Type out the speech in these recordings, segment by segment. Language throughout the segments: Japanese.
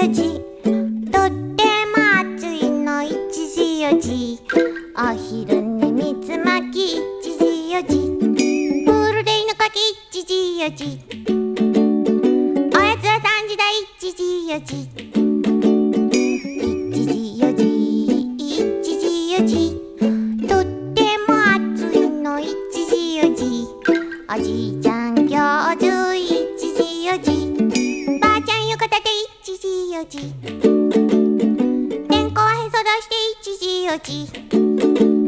4時とっても暑いの1時4時。お昼につ巻き1時4時。プールで犬かき1時4時。おやつは3時だ1時4時。おじいちゃん今日授1時4時。時四時。天候はへそ出して1時4時。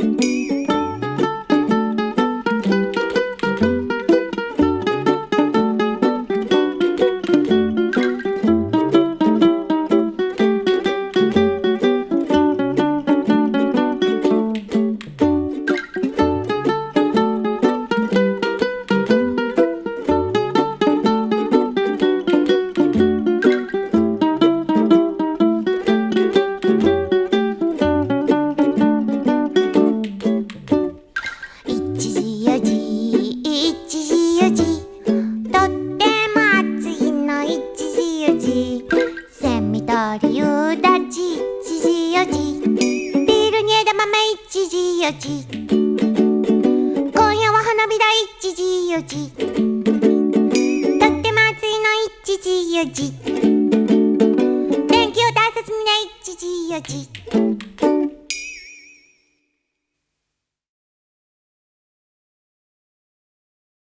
時四時。今夜は花火だ一時四時。とっても暑いの一時四時。電気を大切にね一時四時。